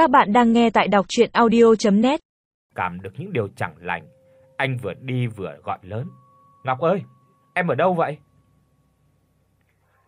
Các bạn đang nghe tại đọc audio net Cảm được những điều chẳng lành, anh vừa đi vừa gọi lớn. "Ngọc ơi, em ở đâu vậy?"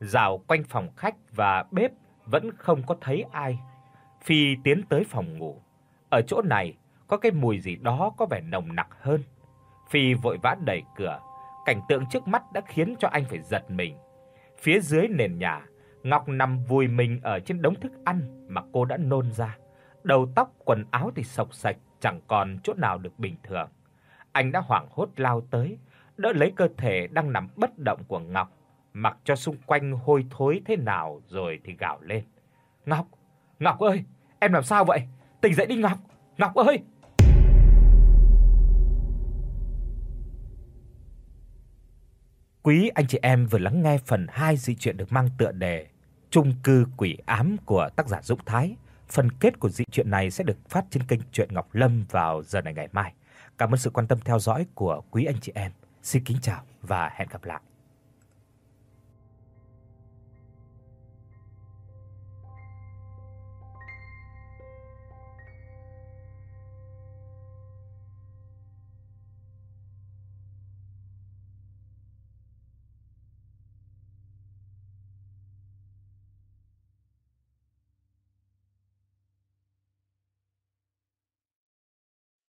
Dạo quanh phòng khách và bếp vẫn không có thấy ai. Phi tiến tới phòng ngủ. Ở chỗ này có cái mùi gì đó có vẻ nồng nặc hơn. Phi vội vã đẩy cửa, cảnh tượng trước mắt đã khiến cho anh phải giật mình. Phía dưới nền nhà, Ngọc nằm vùi mình ở trên đống thức ăn mà cô đã nôn ra. Đầu tóc, quần áo thì sộc sạch chẳng còn chỗ nào được bình thường. Anh đã hoảng hốt lao tới, đỡ lấy cơ thể đang nằm bất động của Ngọc, mặc cho xung quanh hôi thối thế nào rồi thì gào lên. "Ngọc, Ngọc ơi, em làm sao vậy? Tỉnh dậy đi Ngọc, Ngọc ơi!" Quý anh chị em vừa lắng nghe phần 2 dị truyện được mang tựa đề Trung cư quỷ ám của tác giả Dũng Thái. Phần kết của dị truyện này sẽ được phát trên kênh Truyện Ngọc Lâm vào giờ này ngày mai. Cảm ơn sự quan tâm theo dõi của quý anh chị em. Xin kính chào và hẹn gặp lại.